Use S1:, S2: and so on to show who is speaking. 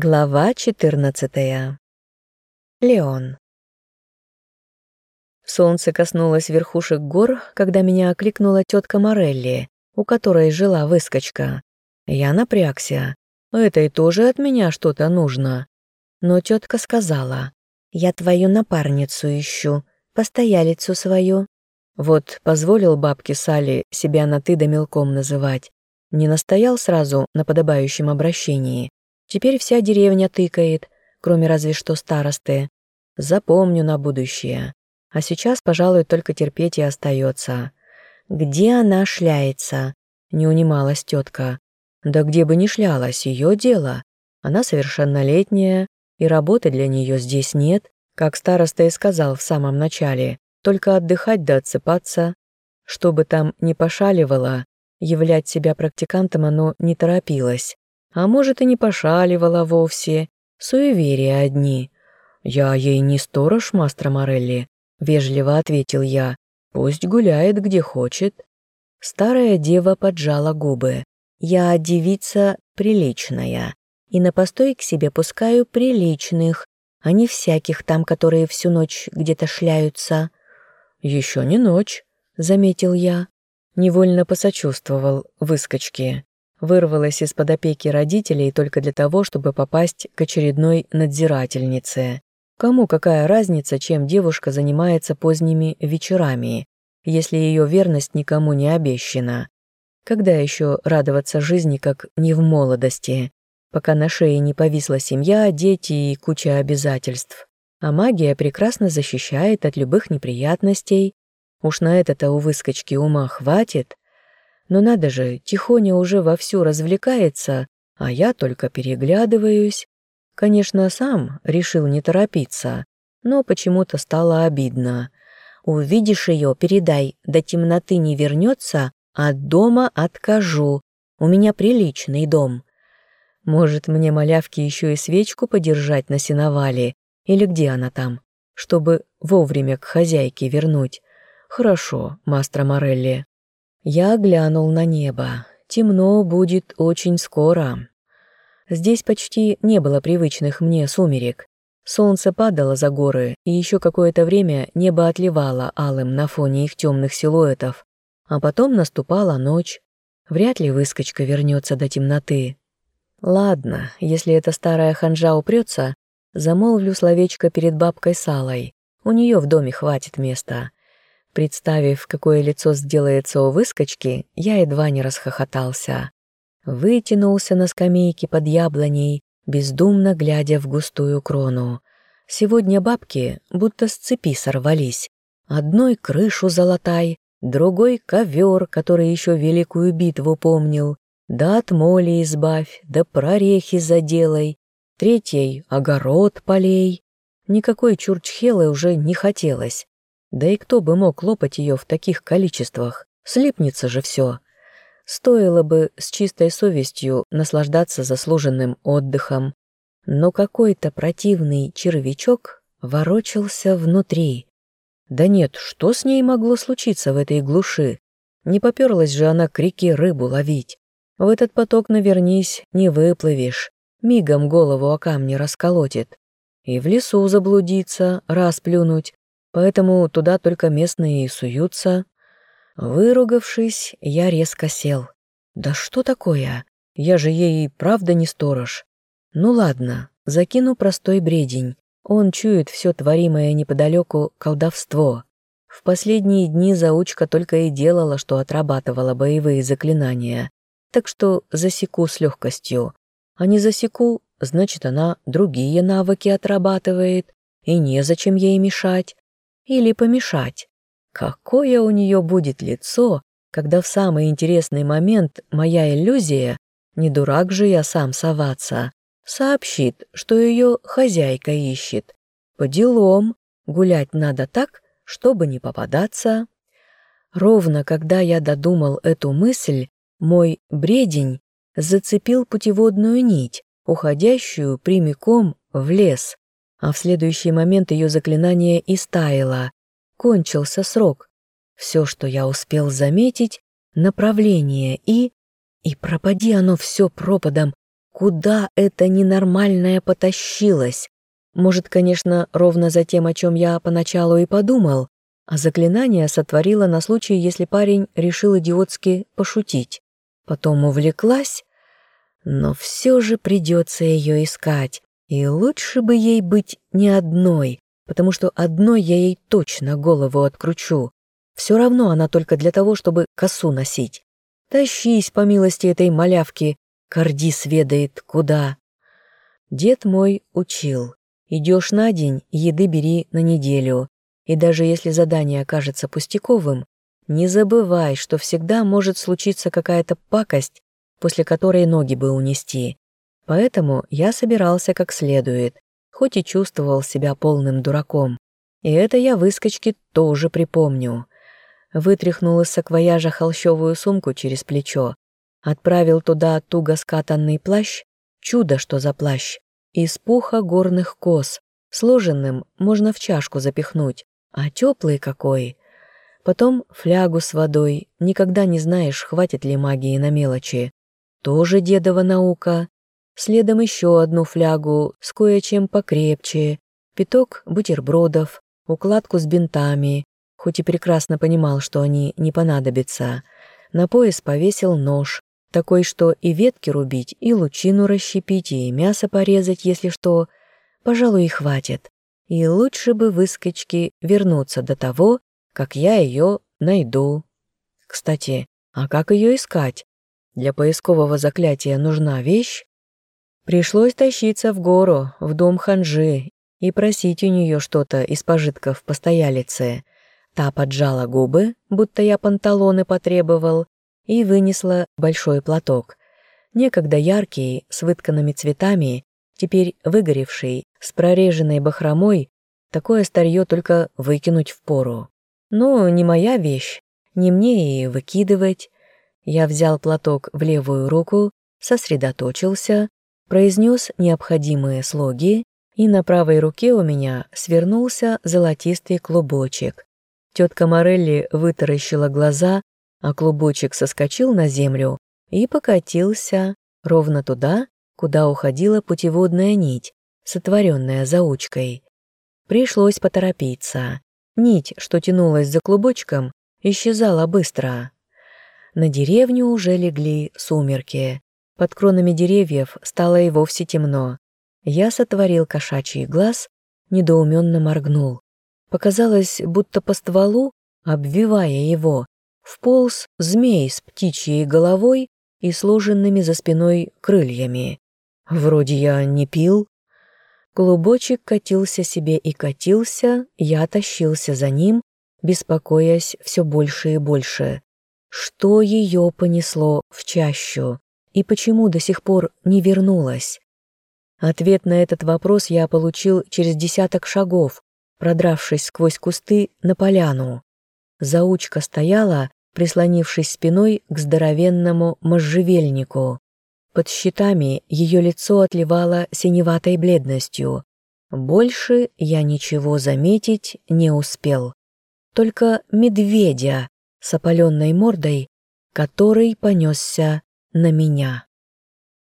S1: Глава 14. Леон. Солнце коснулось верхушек гор, когда меня окликнула тетка Морелли, у которой жила выскочка. Я напрягся. Этой тоже от меня что-то нужно. Но тетка сказала, «Я твою напарницу ищу, постоялицу свою». Вот позволил бабке Сали себя на «ты» да мелком называть. Не настоял сразу на подобающем обращении, Теперь вся деревня тыкает, кроме разве что старосты. Запомню на будущее. А сейчас, пожалуй, только терпеть и остается. Где она шляется? Не унималась тетка. Да где бы ни шлялась, ее дело. Она совершеннолетняя, и работы для нее здесь нет, как староста и сказал в самом начале, только отдыхать да отсыпаться. Чтобы там не пошаливало, являть себя практикантом оно не торопилось. А может, и не пошаливала вовсе. Суеверия одни. «Я ей не сторож, мастер Морелли», — вежливо ответил я. «Пусть гуляет, где хочет». Старая дева поджала губы. «Я девица приличная, и на постой к себе пускаю приличных, а не всяких там, которые всю ночь где-то шляются». «Еще не ночь», — заметил я. Невольно посочувствовал выскочке вырвалась из-под опеки родителей только для того, чтобы попасть к очередной надзирательнице. Кому какая разница, чем девушка занимается поздними вечерами, если ее верность никому не обещана? Когда еще радоваться жизни, как не в молодости, пока на шее не повисла семья, дети и куча обязательств? А магия прекрасно защищает от любых неприятностей. Уж на это-то у выскочки ума хватит. Но надо же, Тихоня уже вовсю развлекается, а я только переглядываюсь. Конечно, сам решил не торопиться, но почему-то стало обидно. «Увидишь ее, передай, до темноты не вернется, а дома откажу. У меня приличный дом». Может, мне малявки еще и свечку подержать на сеновале? Или где она там? Чтобы вовремя к хозяйке вернуть. Хорошо, мастер Морелли. Я глянул на небо. Темно будет очень скоро. Здесь почти не было привычных мне сумерек. Солнце падало за горы, и еще какое-то время небо отливало алым на фоне их темных силуэтов. А потом наступала ночь. Вряд ли выскочка вернется до темноты. Ладно, если эта старая ханжа упрется, замолвлю словечко перед бабкой Салой. У нее в доме хватит места. Представив, какое лицо сделается у выскочки, я едва не расхохотался. Вытянулся на скамейке под яблоней, бездумно глядя в густую крону. Сегодня бабки будто с цепи сорвались. Одной крышу золотай, другой ковер, который еще великую битву помнил, да от моли избавь, да прорехи заделай, третьей — огород полей. Никакой чурчхелы уже не хотелось. Да и кто бы мог лопать ее в таких количествах? Слипнется же все. Стоило бы с чистой совестью наслаждаться заслуженным отдыхом. Но какой-то противный червячок ворочался внутри. Да нет, что с ней могло случиться в этой глуши? Не поперлась же она к реке рыбу ловить. В этот поток навернись, не выплывешь. Мигом голову о камни расколотит. И в лесу заблудиться, расплюнуть, поэтому туда только местные и суются. Выругавшись, я резко сел. Да что такое? Я же ей правда не сторож. Ну ладно, закину простой бредень. Он чует все творимое неподалеку колдовство. В последние дни заучка только и делала, что отрабатывала боевые заклинания. Так что засеку с легкостью. А не засеку, значит, она другие навыки отрабатывает, и незачем ей мешать или помешать. Какое у нее будет лицо, когда в самый интересный момент моя иллюзия, не дурак же я сам соваться, сообщит, что ее хозяйка ищет. По делам, гулять надо так, чтобы не попадаться. Ровно когда я додумал эту мысль, мой бредень зацепил путеводную нить, уходящую прямиком в лес а в следующий момент ее заклинание истаяло. Кончился срок. Все, что я успел заметить, направление и... И пропади оно все пропадом. куда эта ненормальная потащилась? Может, конечно, ровно за тем, о чем я поначалу и подумал, а заклинание сотворила на случай, если парень решил идиотски пошутить. Потом увлеклась, но все же придется ее искать, и лучше бы ей быть не одной, потому что одной я ей точно голову откручу. Все равно она только для того, чтобы косу носить. Тащись, по милости этой малявки, Кардис ведает, куда. Дед мой учил. Идешь на день, еды бери на неделю. И даже если задание окажется пустяковым, не забывай, что всегда может случиться какая-то пакость, после которой ноги бы унести. Поэтому я собирался как следует, хоть и чувствовал себя полным дураком. И это я выскочки тоже припомню вытряхнул из саквояжа холщовую сумку через плечо, отправил туда туго скатанный плащ, чудо что за плащ, из пуха горных коз, сложенным можно в чашку запихнуть, а теплый какой. Потом флягу с водой, никогда не знаешь, хватит ли магии на мелочи. Тоже дедова наука. Следом еще одну флягу с кое-чем покрепче, пяток бутербродов, укладку с бинтами, хоть и прекрасно понимал, что они не понадобятся. На пояс повесил нож, такой, что и ветки рубить, и лучину расщепить, и мясо порезать, если что. Пожалуй, и хватит. И лучше бы выскочки вернуться до того, как я ее найду. Кстати, а как ее искать? Для поискового заклятия нужна вещь? Пришлось тащиться в гору, в дом ханжи, и просить у нее что-то из пожитков постоялицы. Та поджала губы, будто я панталоны потребовал, и вынесла большой платок. Некогда яркий, с вытканными цветами, теперь выгоревший, с прореженной бахромой, такое старье только выкинуть в пору. Но не моя вещь, не мне и выкидывать. Я взял платок в левую руку, сосредоточился, произнес необходимые слоги, и на правой руке у меня свернулся золотистый клубочек. Тетка Морелли вытаращила глаза, а клубочек соскочил на землю и покатился ровно туда, куда уходила путеводная нить, сотворенная заучкой. Пришлось поторопиться. Нить, что тянулась за клубочком, исчезала быстро. На деревню уже легли сумерки. Под кронами деревьев стало и вовсе темно. Я сотворил кошачий глаз, недоуменно моргнул. Показалось, будто по стволу, обвивая его, вполз змей с птичьей головой и сложенными за спиной крыльями. Вроде я не пил. Клубочек катился себе и катился, я тащился за ним, беспокоясь все больше и больше. Что ее понесло в чащу и почему до сих пор не вернулась? Ответ на этот вопрос я получил через десяток шагов, продравшись сквозь кусты на поляну. Заучка стояла, прислонившись спиной к здоровенному можжевельнику. Под щитами ее лицо отливало синеватой бледностью. Больше я ничего заметить не успел. Только медведя с опаленной мордой, который понесся на меня.